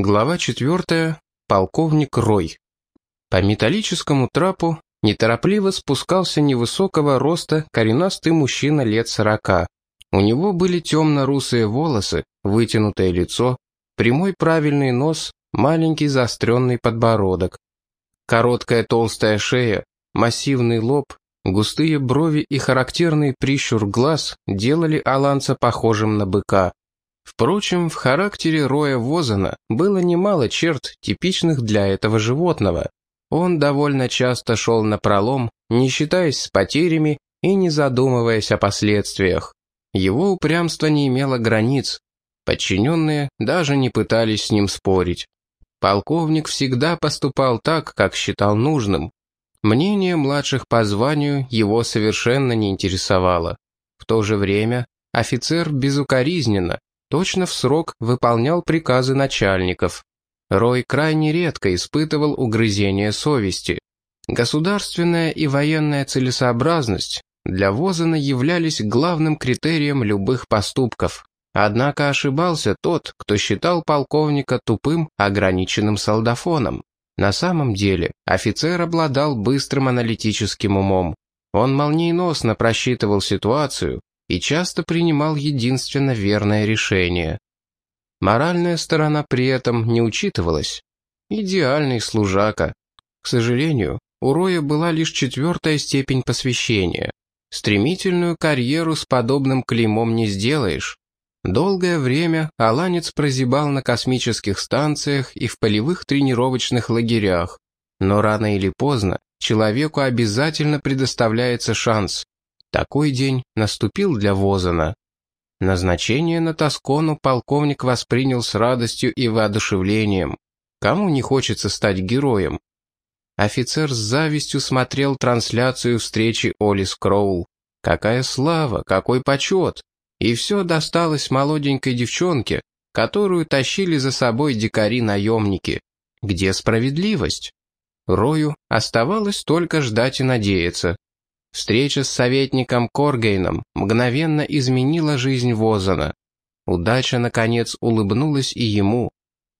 Глава 4. Полковник Рой. По металлическому трапу неторопливо спускался невысокого роста коренастый мужчина лет сорока. У него были темно-русые волосы, вытянутое лицо, прямой правильный нос, маленький заостренный подбородок. Короткая толстая шея, массивный лоб, густые брови и характерный прищур глаз делали Аланца похожим на быка. Впрочем, в характере Роя Возана было немало черт, типичных для этого животного. Он довольно часто шел на пролом, не считаясь с потерями и не задумываясь о последствиях. Его упрямство не имело границ. Подчиненные даже не пытались с ним спорить. Полковник всегда поступал так, как считал нужным. Мнение младших по званию его совершенно не интересовало. В то же время офицер безукоризненно, точно в срок выполнял приказы начальников. Рой крайне редко испытывал угрызение совести. Государственная и военная целесообразность для Возана являлись главным критерием любых поступков. Однако ошибался тот, кто считал полковника тупым, ограниченным солдафоном. На самом деле офицер обладал быстрым аналитическим умом. Он молниеносно просчитывал ситуацию, и часто принимал единственно верное решение. Моральная сторона при этом не учитывалась. Идеальный служака. К сожалению, у Роя была лишь четвертая степень посвящения. Стремительную карьеру с подобным клеймом не сделаешь. Долгое время Аланец прозябал на космических станциях и в полевых тренировочных лагерях. Но рано или поздно человеку обязательно предоставляется шанс. Такой день наступил для Возана. Назначение на Тоскону полковник воспринял с радостью и воодушевлением. Кому не хочется стать героем? Офицер с завистью смотрел трансляцию встречи Оли Скроул. Какая слава, какой почет! И все досталось молоденькой девчонке, которую тащили за собой дикари-наемники. Где справедливость? Рою оставалось только ждать и надеяться. Встреча с советником Коргейном мгновенно изменила жизнь Возана. Удача, наконец, улыбнулась и ему.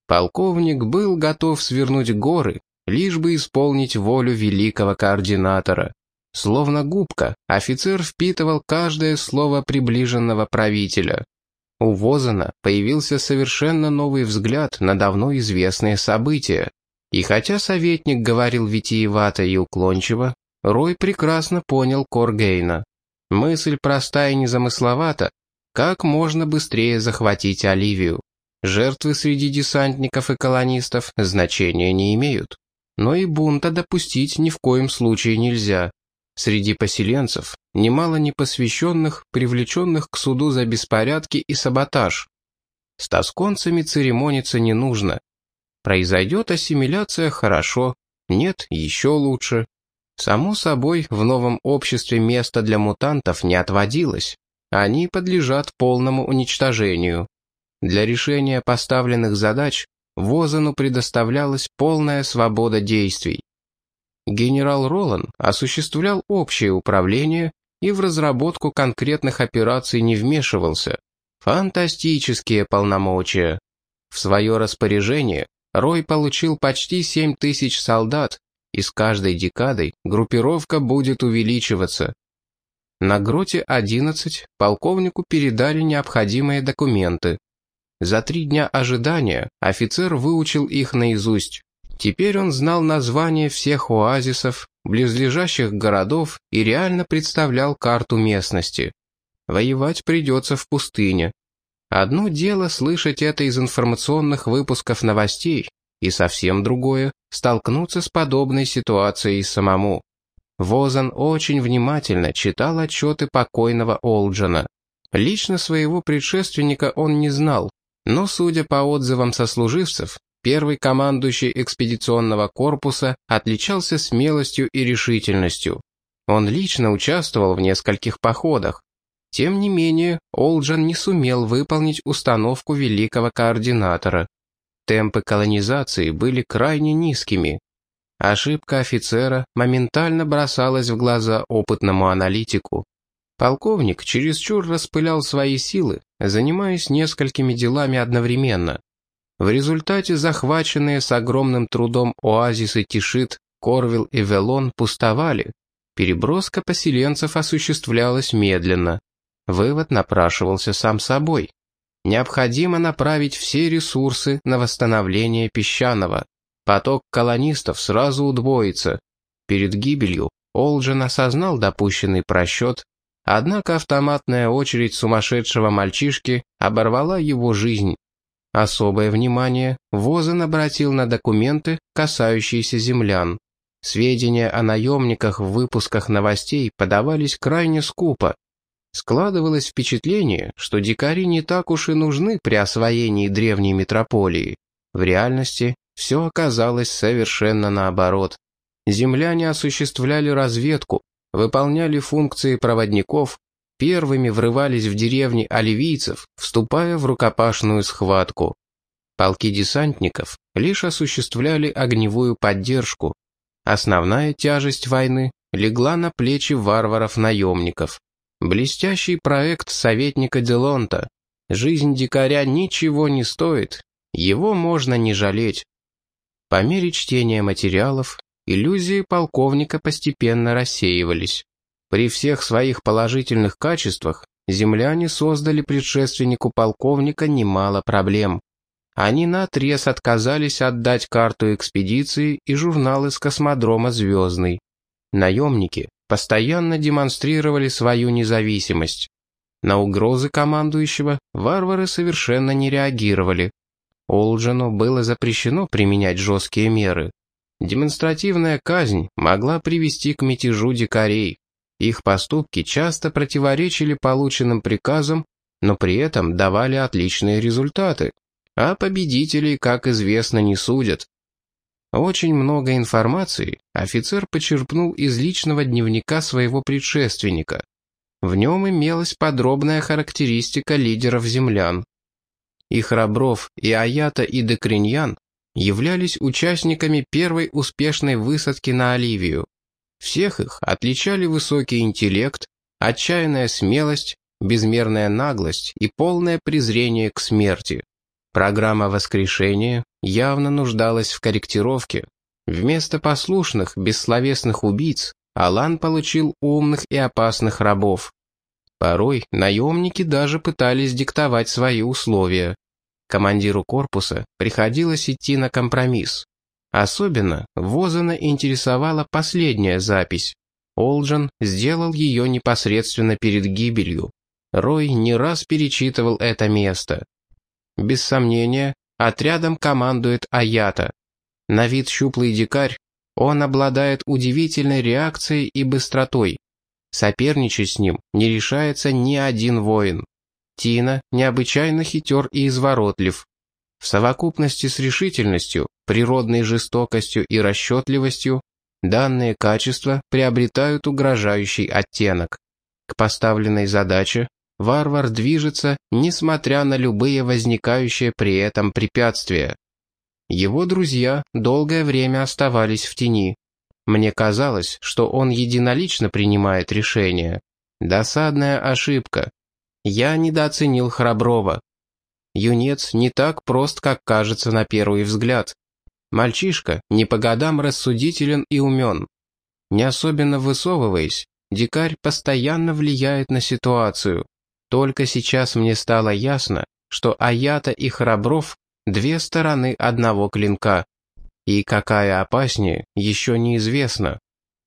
Полковник был готов свернуть горы, лишь бы исполнить волю великого координатора. Словно губка, офицер впитывал каждое слово приближенного правителя. У Возана появился совершенно новый взгляд на давно известные события. И хотя советник говорил витиевато и уклончиво, Рой прекрасно понял Коргейна. Мысль простая и незамысловата. Как можно быстрее захватить Оливию? Жертвы среди десантников и колонистов значения не имеют. Но и бунта допустить ни в коем случае нельзя. Среди поселенцев немало непосвященных, привлеченных к суду за беспорядки и саботаж. С тосконцами церемониться не нужно. Произойдет ассимиляция – хорошо, нет – еще лучше. Само собой, в новом обществе место для мутантов не отводилось. Они подлежат полному уничтожению. Для решения поставленных задач Возану предоставлялась полная свобода действий. Генерал Ролан осуществлял общее управление и в разработку конкретных операций не вмешивался. Фантастические полномочия. В свое распоряжение Рой получил почти 7 тысяч солдат и с каждой декадой группировка будет увеличиваться. На гроте 11 полковнику передали необходимые документы. За три дня ожидания офицер выучил их наизусть. Теперь он знал названия всех оазисов, близлежащих городов и реально представлял карту местности. Воевать придется в пустыне. Одно дело слышать это из информационных выпусков новостей, и совсем другое — столкнуться с подобной ситуацией самому. Возан очень внимательно читал отчеты покойного Олджана. Лично своего предшественника он не знал, но, судя по отзывам сослуживцев, первый командующий экспедиционного корпуса отличался смелостью и решительностью. Он лично участвовал в нескольких походах. Тем не менее, Олджан не сумел выполнить установку великого координатора. Темпы колонизации были крайне низкими. Ошибка офицера моментально бросалась в глаза опытному аналитику. Полковник чересчур распылял свои силы, занимаясь несколькими делами одновременно. В результате захваченные с огромным трудом оазисы Тишит, Корвил и Велон пустовали. Переброска поселенцев осуществлялась медленно. Вывод напрашивался сам собой. Необходимо направить все ресурсы на восстановление песчаного. Поток колонистов сразу удвоится. Перед гибелью Олджин осознал допущенный просчет, однако автоматная очередь сумасшедшего мальчишки оборвала его жизнь. Особое внимание Возен обратил на документы, касающиеся землян. Сведения о наемниках в выпусках новостей подавались крайне скупо. Складывалось впечатление, что дикари не так уж и нужны при освоении древней метрополии. В реальности все оказалось совершенно наоборот. Земляне осуществляли разведку, выполняли функции проводников, первыми врывались в деревни оливийцев, вступая в рукопашную схватку. Полки десантников лишь осуществляли огневую поддержку. Основная тяжесть войны легла на плечи варваров-наемников. Блестящий проект советника Делонта. Жизнь дикаря ничего не стоит, его можно не жалеть. По мере чтения материалов, иллюзии полковника постепенно рассеивались. При всех своих положительных качествах земляне создали предшественнику полковника немало проблем. Они наотрез отказались отдать карту экспедиции и журналы с космодрома «Звездный». Наемники постоянно демонстрировали свою независимость. На угрозы командующего варвары совершенно не реагировали. Олджину было запрещено применять жесткие меры. Демонстративная казнь могла привести к мятежу дикарей. Их поступки часто противоречили полученным приказам, но при этом давали отличные результаты. А победителей, как известно, не судят. Очень много информации офицер почерпнул из личного дневника своего предшественника. В нем имелась подробная характеристика лидеров землян. И Храбров, и Аята, и Декриньян являлись участниками первой успешной высадки на Оливию. Всех их отличали высокий интеллект, отчаянная смелость, безмерная наглость и полное презрение к смерти. Программа воскрешения явно нуждалась в корректировке. Вместо послушных, бессловесных убийц Алан получил умных и опасных рабов. Порой наемники даже пытались диктовать свои условия. Командиру корпуса приходилось идти на компромисс. Особенно Возана интересовала последняя запись. Олджен сделал ее непосредственно перед гибелью. Рой не раз перечитывал это место. Без сомнения, отрядом командует Аята. На вид щуплый дикарь, он обладает удивительной реакцией и быстротой. Соперничать с ним не решается ни один воин. Тина необычайно хитер и изворотлив. В совокупности с решительностью, природной жестокостью и расчетливостью данные качества приобретают угрожающий оттенок. К поставленной задаче варвар движется, несмотря на любые возникающие при этом препятствия. Его друзья долгое время оставались в тени. Мне казалось, что он единолично принимает решения. Досадная ошибка. Я недооценил Храброва. Юнец не так прост, как кажется на первый взгляд. Мальчишка не по годам рассудителен и умен. Не особенно высовываясь, дикарь постоянно влияет на ситуацию. Только сейчас мне стало ясно, что Аята и Храбров — две стороны одного клинка. И какая опаснее, еще неизвестно.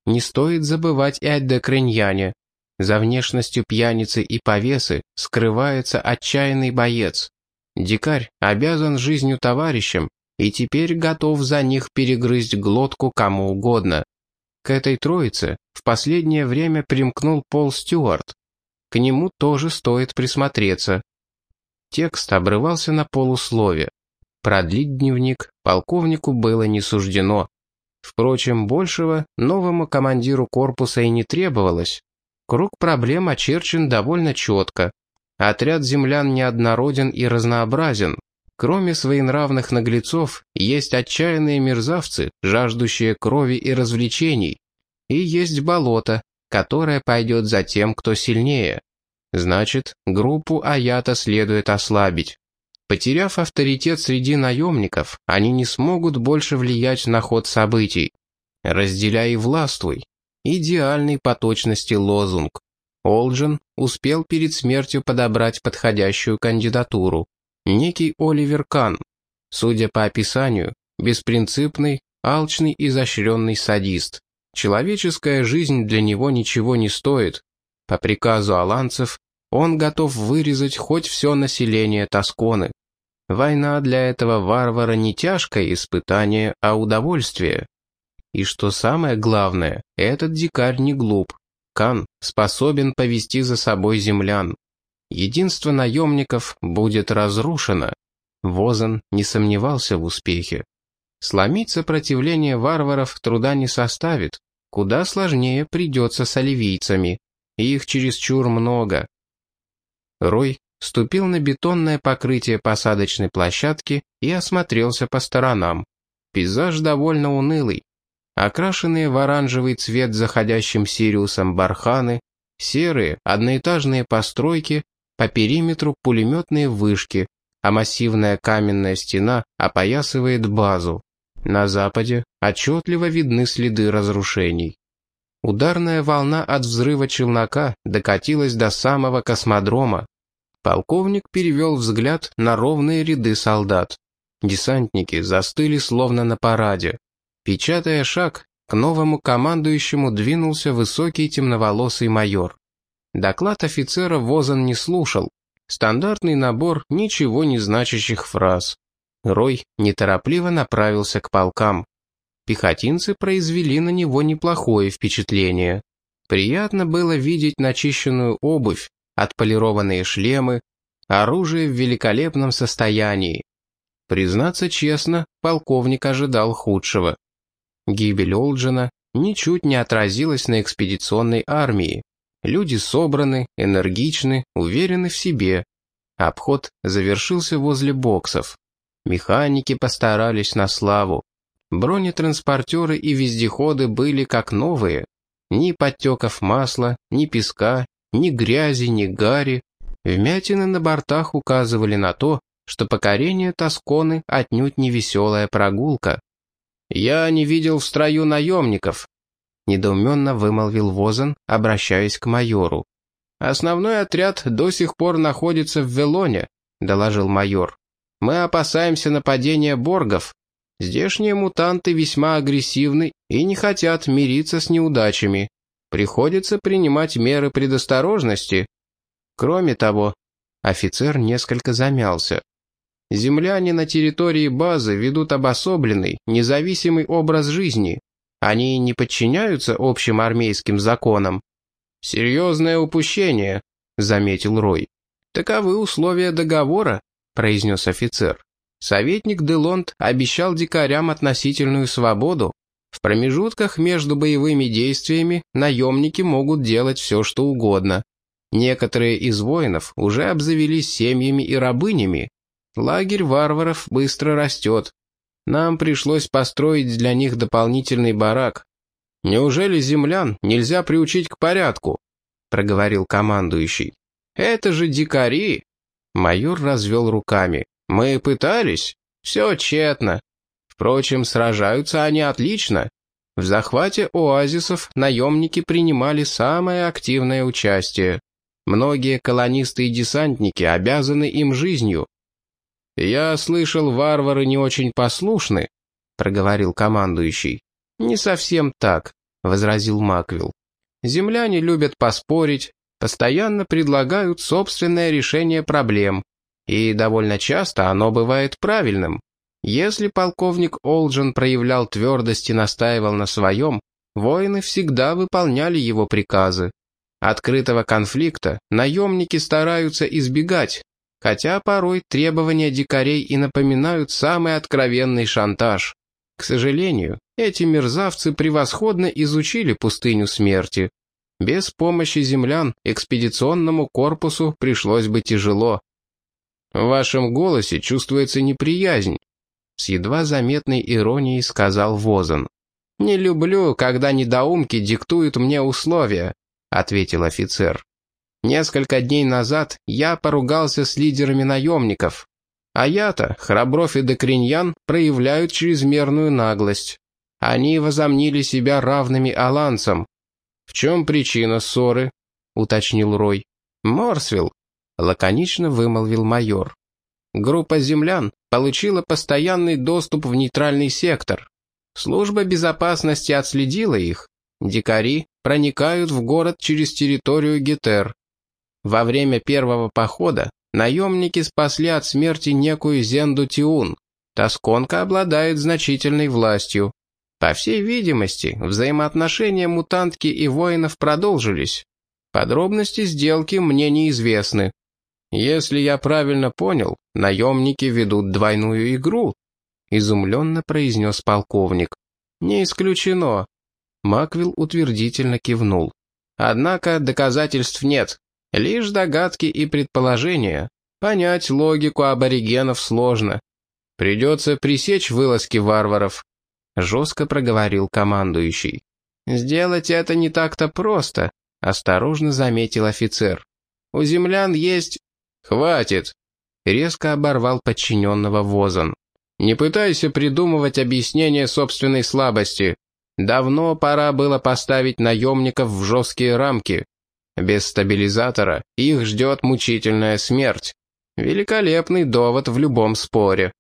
Не стоит забывать и о Декриньяне. За внешностью пьяницы и повесы скрывается отчаянный боец. Дикарь обязан жизнью товарищам и теперь готов за них перегрызть глотку кому угодно. К этой троице в последнее время примкнул Пол Стюарт. К нему тоже стоит присмотреться. Текст обрывался на полуслове. Продлить дневник полковнику было не суждено. Впрочем, большего новому командиру корпуса и не требовалось. Круг проблем очерчен довольно четко. Отряд землян неоднороден и разнообразен. Кроме своенравных наглецов, есть отчаянные мерзавцы, жаждущие крови и развлечений. И есть болото, которое пойдет за тем, кто сильнее. Значит, группу Аята следует ослабить. Потеряв авторитет среди наемников, они не смогут больше влиять на ход событий. «Разделяй и властвуй» — идеальный по точности лозунг. Олджен успел перед смертью подобрать подходящую кандидатуру. Некий Оливер Кан, судя по описанию, беспринципный, алчный, изощренный садист. Человеческая жизнь для него ничего не стоит. По приказу аланцев он готов вырезать хоть все население Тосконы. Война для этого варвара не тяжкое испытание, а удовольствие. И что самое главное, этот дикарь не глуп. Кан способен повести за собой землян. Единство наемников будет разрушено. Возан не сомневался в успехе. Сломить сопротивление варваров труда не составит. Куда сложнее придется с оливийцами. Их чересчур много. Рой ступил на бетонное покрытие посадочной площадки и осмотрелся по сторонам. Пейзаж довольно унылый. Окрашенные в оранжевый цвет заходящим Сириусом барханы, серые одноэтажные постройки, по периметру пулеметные вышки, а массивная каменная стена опоясывает базу. На западе отчетливо видны следы разрушений. Ударная волна от взрыва челнока докатилась до самого космодрома. Полковник перевел взгляд на ровные ряды солдат. Десантники застыли словно на параде. Печатая шаг, к новому командующему двинулся высокий темноволосый майор. Доклад офицера Возан не слушал. Стандартный набор ничего не значащих фраз. Рой неторопливо направился к полкам. Пехотинцы произвели на него неплохое впечатление. Приятно было видеть начищенную обувь, отполированные шлемы, оружие в великолепном состоянии. Признаться честно, полковник ожидал худшего. Гибель Олджина ничуть не отразилась на экспедиционной армии. Люди собраны, энергичны, уверены в себе. Обход завершился возле боксов. Механики постарались на славу. Бронетранспортеры и вездеходы были как новые. Ни подтеков масла, ни песка, ни грязи, ни гари. Вмятины на бортах указывали на то, что покорение Тосконы отнюдь не веселая прогулка. «Я не видел в строю наемников», — недоуменно вымолвил Возен, обращаясь к майору. «Основной отряд до сих пор находится в Велоне», — доложил майор. Мы опасаемся нападения боргов. Здешние мутанты весьма агрессивны и не хотят мириться с неудачами. Приходится принимать меры предосторожности. Кроме того, офицер несколько замялся. Земляне на территории базы ведут обособленный, независимый образ жизни. Они не подчиняются общим армейским законам. «Серьезное упущение», — заметил Рой. «Таковы условия договора, — произнес офицер. Советник Делонт обещал дикарям относительную свободу. В промежутках между боевыми действиями наемники могут делать все, что угодно. Некоторые из воинов уже обзавелись семьями и рабынями. Лагерь варваров быстро растет. Нам пришлось построить для них дополнительный барак. Неужели землян нельзя приучить к порядку? проговорил командующий. Это же дикари, Майор развел руками. «Мы пытались. Все тщетно. Впрочем, сражаются они отлично. В захвате оазисов наемники принимали самое активное участие. Многие колонисты и десантники обязаны им жизнью. «Я слышал, варвары не очень послушны», — проговорил командующий. «Не совсем так», — возразил Маквилл. «Земляне любят поспорить, постоянно предлагают собственное решение проблем, и довольно часто оно бывает правильным. Если полковник Олджен проявлял твердость и настаивал на своем, воины всегда выполняли его приказы. Открытого конфликта наемники стараются избегать, хотя порой требования дикарей и напоминают самый откровенный шантаж. К сожалению, эти мерзавцы превосходно изучили пустыню смерти. Без помощи землян экспедиционному корпусу пришлось бы тяжело. В вашем голосе чувствуется неприязнь. С едва заметной иронией сказал Возан. «Не люблю, когда недоумки диктуют мне условия», — ответил офицер. «Несколько дней назад я поругался с лидерами наемников. А я-то, Храбров и Докриньян, проявляют чрезмерную наглость. Они возомнили себя равными аланцам. «В чем причина ссоры?» — уточнил Рой. «Морсвилл», — лаконично вымолвил майор. «Группа землян получила постоянный доступ в нейтральный сектор. Служба безопасности отследила их. Дикари проникают в город через территорию Гетер. Во время первого похода наемники спасли от смерти некую Зенду Тиун. Тосконка обладает значительной властью. По всей видимости, взаимоотношения мутантки и воинов продолжились. Подробности сделки мне неизвестны. Если я правильно понял, наемники ведут двойную игру, изумленно произнес полковник. Не исключено. Маквилл утвердительно кивнул. Однако доказательств нет. Лишь догадки и предположения. Понять логику аборигенов сложно. Придется пресечь вылазки варваров, — жестко проговорил командующий. «Сделать это не так-то просто», — осторожно заметил офицер. «У землян есть...» «Хватит!» — резко оборвал подчиненного Возан. «Не пытайся придумывать объяснение собственной слабости. Давно пора было поставить наемников в жесткие рамки. Без стабилизатора их ждет мучительная смерть. Великолепный довод в любом споре».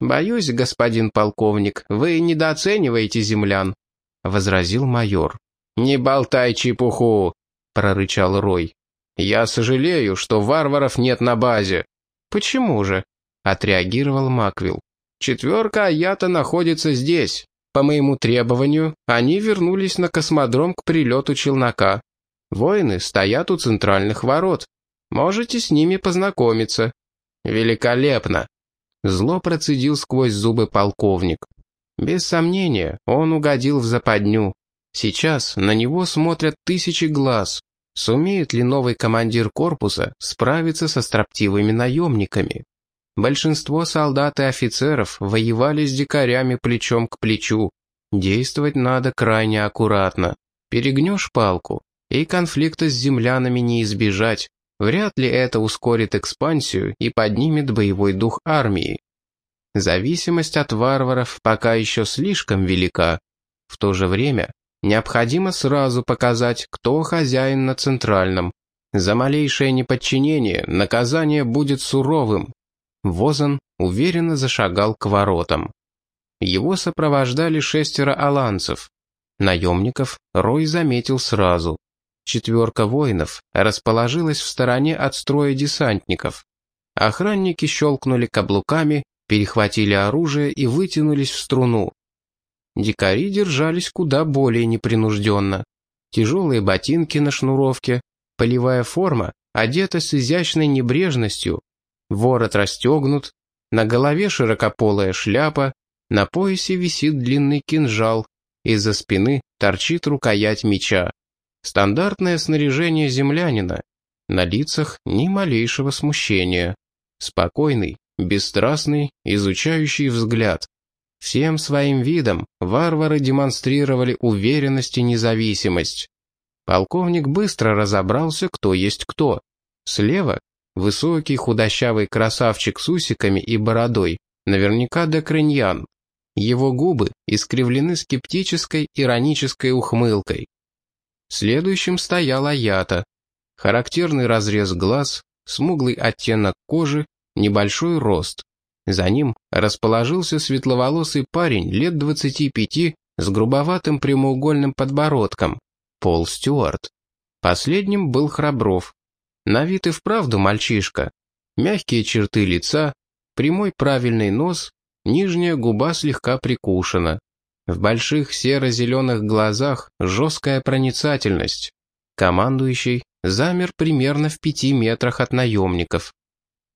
«Боюсь, господин полковник, вы недооцениваете землян», — возразил майор. «Не болтай чепуху», — прорычал Рой. «Я сожалею, что варваров нет на базе». «Почему же?» — отреагировал Маквилл. «Четверка Аята находится здесь. По моему требованию, они вернулись на космодром к прилету челнока. Воины стоят у центральных ворот. Можете с ними познакомиться». «Великолепно», Зло процедил сквозь зубы полковник. Без сомнения, он угодил в западню. Сейчас на него смотрят тысячи глаз. Сумеет ли новый командир корпуса справиться со строптивыми наемниками? Большинство солдат и офицеров воевали с дикарями плечом к плечу. Действовать надо крайне аккуратно. Перегнешь палку, и конфликта с землянами не избежать. Вряд ли это ускорит экспансию и поднимет боевой дух армии. Зависимость от варваров пока еще слишком велика. В то же время необходимо сразу показать, кто хозяин на Центральном. За малейшее неподчинение наказание будет суровым. Возан уверенно зашагал к воротам. Его сопровождали шестеро аланцев. Наемников Рой заметил сразу. Четверка воинов расположилась в стороне от строя десантников. Охранники щелкнули каблуками, перехватили оружие и вытянулись в струну. Дикари держались куда более непринужденно. Тяжелые ботинки на шнуровке, полевая форма, одета с изящной небрежностью, ворот расстегнут, на голове широкополая шляпа, на поясе висит длинный кинжал, из-за спины торчит рукоять меча. Стандартное снаряжение землянина. На лицах ни малейшего смущения. Спокойный, бесстрастный, изучающий взгляд. Всем своим видом варвары демонстрировали уверенность и независимость. Полковник быстро разобрался, кто есть кто. Слева — высокий худощавый красавчик с усиками и бородой, наверняка Декриньян. Его губы искривлены скептической, иронической ухмылкой. Следующим стояла ята. Характерный разрез глаз, смуглый оттенок кожи, небольшой рост. За ним расположился светловолосый парень лет 25 с грубоватым прямоугольным подбородком. Пол Стюарт. Последним был Храбров. На вид и вправду мальчишка. Мягкие черты лица, прямой правильный нос, нижняя губа слегка прикушена. В больших серо-зеленых глазах жесткая проницательность. Командующий замер примерно в пяти метрах от наемников.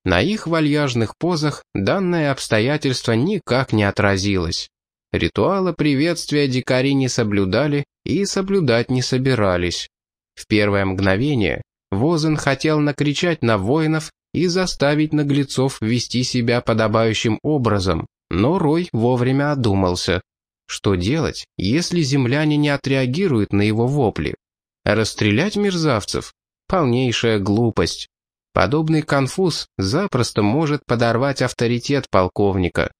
На их вальяжных позах данное обстоятельство никак не отразилось. Ритуала приветствия дикари не соблюдали и соблюдать не собирались. В первое мгновение Возен хотел накричать на воинов и заставить наглецов вести себя подобающим образом, но Рой вовремя одумался. Что делать, если земляне не отреагируют на его вопли? Расстрелять мерзавцев? Полнейшая глупость. Подобный конфуз запросто может подорвать авторитет полковника.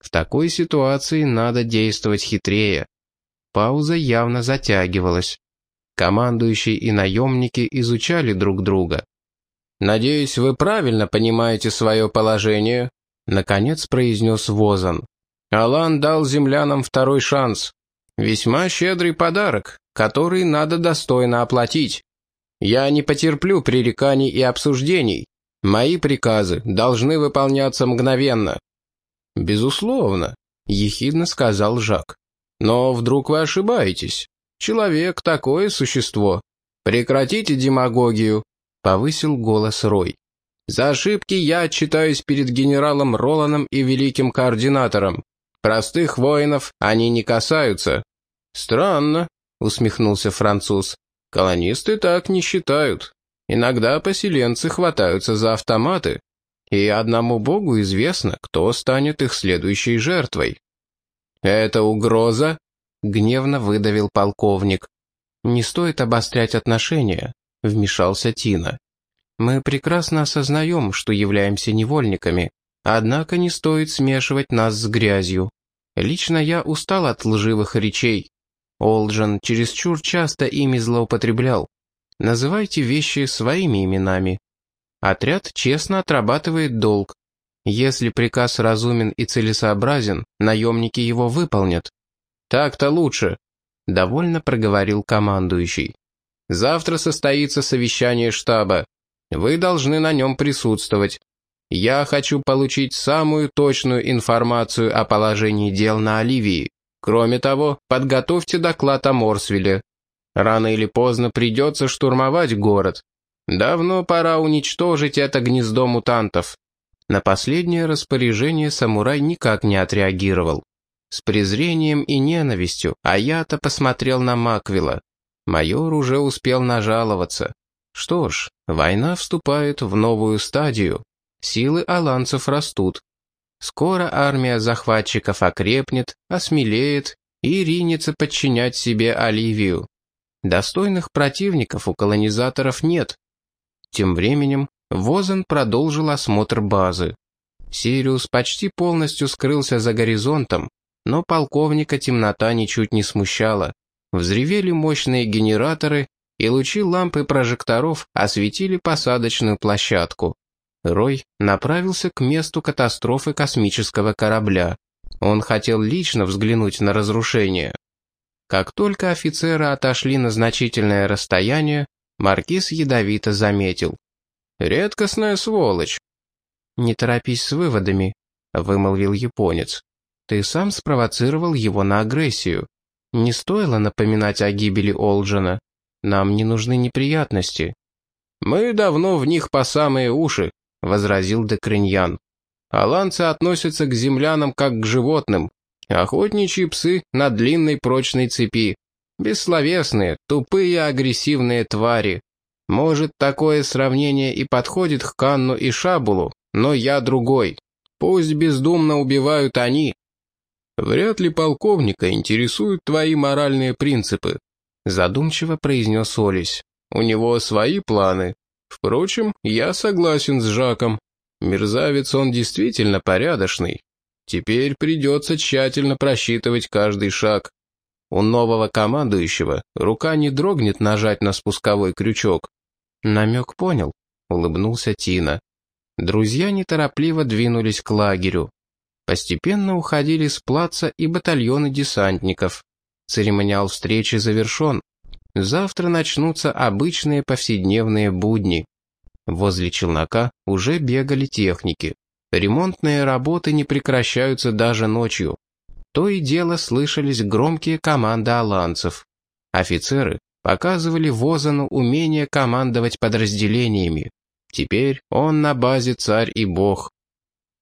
В такой ситуации надо действовать хитрее. Пауза явно затягивалась. Командующий и наемники изучали друг друга. «Надеюсь, вы правильно понимаете свое положение», — наконец произнес Возан. «Алан дал землянам второй шанс. Весьма щедрый подарок, который надо достойно оплатить. Я не потерплю пререканий и обсуждений. Мои приказы должны выполняться мгновенно». «Безусловно», — ехидно сказал Жак. «Но вдруг вы ошибаетесь? Человек — такое существо. Прекратите демагогию», — повысил голос Рой. «За ошибки я отчитаюсь перед генералом Роланом и великим координатором. Простых воинов они не касаются». «Странно», — усмехнулся француз. «Колонисты так не считают. Иногда поселенцы хватаются за автоматы, и одному богу известно, кто станет их следующей жертвой». «Это угроза?» — гневно выдавил полковник. «Не стоит обострять отношения», — вмешался Тина. «Мы прекрасно осознаем, что являемся невольниками, однако не стоит смешивать нас с грязью. Лично я устал от лживых речей. Олджен чересчур часто ими злоупотреблял. Называйте вещи своими именами. Отряд честно отрабатывает долг. Если приказ разумен и целесообразен, наемники его выполнят. Так-то лучше, довольно проговорил командующий. Завтра состоится совещание штаба. Вы должны на нем присутствовать. Я хочу получить самую точную информацию о положении дел на Оливии. Кроме того, подготовьте доклад о Морсвилле. Рано или поздно придется штурмовать город. Давно пора уничтожить это гнездо мутантов. На последнее распоряжение самурай никак не отреагировал. С презрением и ненавистью Аята посмотрел на Маквила. Майор уже успел нажаловаться. Что ж, война вступает в новую стадию. Силы аланцев растут. Скоро армия захватчиков окрепнет, осмелеет и ринется подчинять себе Оливию. Достойных противников у колонизаторов нет. Тем временем Возен продолжил осмотр базы. Сириус почти полностью скрылся за горизонтом, но полковника темнота ничуть не смущала. Взревели мощные генераторы, и лучи лампы прожекторов осветили посадочную площадку. Рой направился к месту катастрофы космического корабля. Он хотел лично взглянуть на разрушение. Как только офицеры отошли на значительное расстояние, Маркиз ядовито заметил. «Редкостная сволочь». «Не торопись с выводами», — вымолвил японец. «Ты сам спровоцировал его на агрессию. Не стоило напоминать о гибели Олджина. Нам не нужны неприятности». «Мы давно в них по самые уши», возразил Декриньян. «Аланцы относятся к землянам как к животным. Охотничьи псы на длинной прочной цепи. Бессловесные, тупые агрессивные твари. Может, такое сравнение и подходит к Канну и Шабулу, но я другой. Пусть бездумно убивают они. Вряд ли полковника интересуют твои моральные принципы», задумчиво произнес Олесь. «У него свои планы, Впрочем, я согласен с Жаком. Мерзавец он действительно порядочный. Теперь придется тщательно просчитывать каждый шаг. У нового командующего рука не дрогнет нажать на спусковой крючок. Намек понял, улыбнулся Тина. Друзья неторопливо двинулись к лагерю. Постепенно уходили с плаца и батальоны десантников. Церемониал встречи завершен. Завтра начнутся обычные повседневные будни. Возле челнока уже бегали техники. Ремонтные работы не прекращаются даже ночью. То и дело слышались громкие команды аланцев. Офицеры показывали Возану умение командовать подразделениями. Теперь он на базе царь и бог.